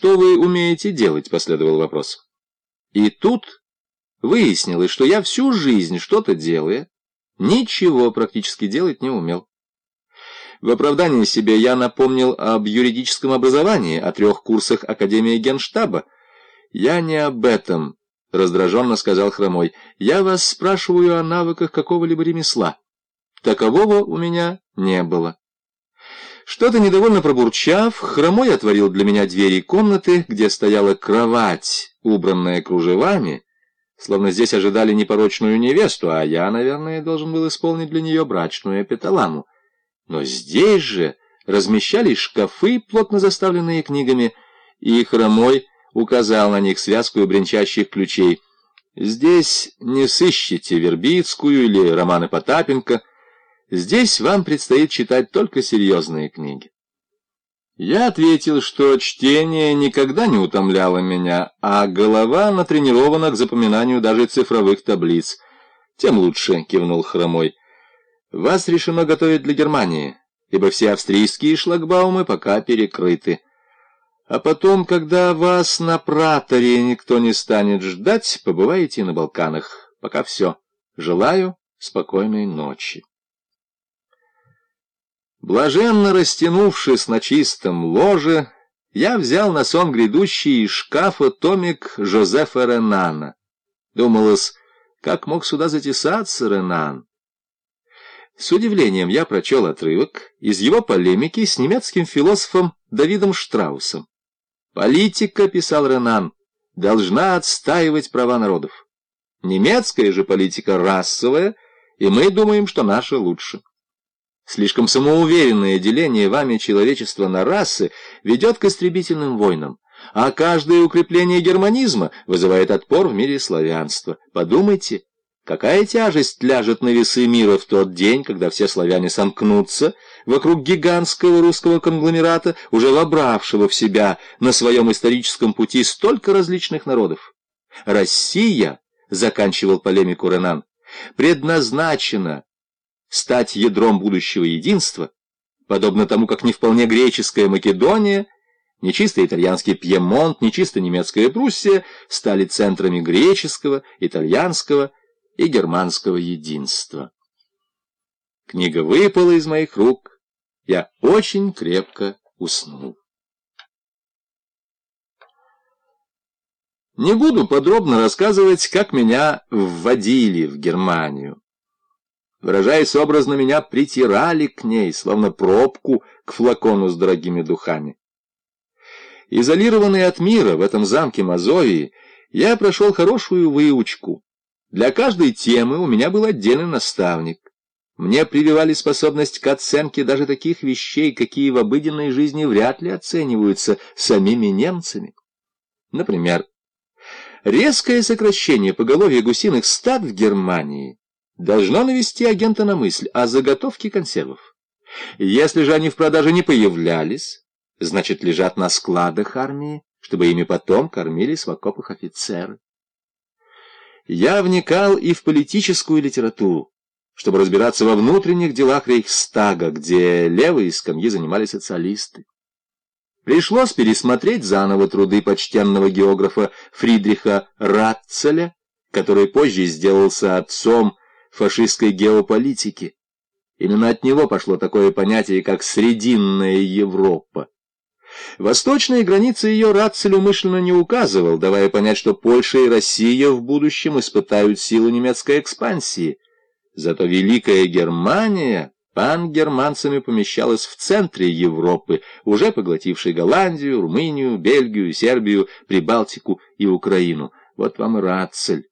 «Что вы умеете делать?» — последовал вопрос. И тут выяснилось, что я всю жизнь что-то делая, ничего практически делать не умел. В оправдании себе я напомнил об юридическом образовании, о трех курсах Академии Генштаба. «Я не об этом», — раздраженно сказал Хромой. «Я вас спрашиваю о навыках какого-либо ремесла. Такового у меня не было». Что-то недовольно пробурчав, Хромой отворил для меня двери комнаты, где стояла кровать, убранная кружевами, словно здесь ожидали непорочную невесту, а я, наверное, должен был исполнить для нее брачную эпиталаму. Но здесь же размещались шкафы, плотно заставленные книгами, и Хромой указал на них связку бренчащих ключей. Здесь не сыщете Вербицкую или романы Потапенко. Здесь вам предстоит читать только серьезные книги. Я ответил, что чтение никогда не утомляло меня, а голова натренирована к запоминанию даже цифровых таблиц. Тем лучше, кивнул Хромой. Вас решено готовить для Германии, ибо все австрийские шлагбаумы пока перекрыты. А потом, когда вас на праторе никто не станет ждать, побываете на Балканах. Пока все. Желаю спокойной ночи. Блаженно растянувшись на чистом ложе, я взял на сон грядущий из шкафа томик Жозефа Ренана. Думалось, как мог сюда затесаться Ренан? С удивлением я прочел отрывок из его полемики с немецким философом Давидом Штраусом. «Политика, — писал Ренан, — должна отстаивать права народов. Немецкая же политика расовая, и мы думаем, что наша лучше. Слишком самоуверенное деление вами человечества на расы ведет к истребительным войнам, а каждое укрепление германизма вызывает отпор в мире славянства. Подумайте, — Какая тяжесть ляжет на весы мира в тот день, когда все славяне сомкнутся вокруг гигантского русского конгломерата, уже вобравшего в себя на своем историческом пути столько различных народов? Россия, заканчивал полемику Ренан, предназначена стать ядром будущего единства, подобно тому, как не вполне греческая Македония, не чисто итальянский Пьемонт, не чисто немецкая Пруссия стали центрами греческого, итальянского и германского единства. Книга выпала из моих рук, я очень крепко уснул. Не буду подробно рассказывать, как меня вводили в Германию. Выражаясь образно, меня притирали к ней, словно пробку к флакону с дорогими духами. Изолированный от мира в этом замке Мазовии, я прошел хорошую выучку, для каждой темы у меня был отдельный наставник. Мне прививали способность к оценке даже таких вещей, какие в обыденной жизни вряд ли оцениваются самими немцами. Например, резкое сокращение поголовья гусиных стад в Германии должно навести агента на мысль о заготовке консервов. Если же они в продаже не появлялись, значит, лежат на складах армии, чтобы ими потом кормились в окопах офицеры. Я вникал и в политическую литературу, чтобы разбираться во внутренних делах Рейхстага, где левые скамьи занимали социалисты. Пришлось пересмотреть заново труды почтенного географа Фридриха Ратцеля, который позже сделался отцом фашистской геополитики. Именно от него пошло такое понятие, как «срединная Европа». Восточные границы ее Рацель умышленно не указывал, давая понять, что Польша и Россия в будущем испытают силу немецкой экспансии. Зато Великая Германия пан-германцами помещалась в центре Европы, уже поглотившей Голландию, Румынию, Бельгию, Сербию, Прибалтику и Украину. Вот вам и Рацель.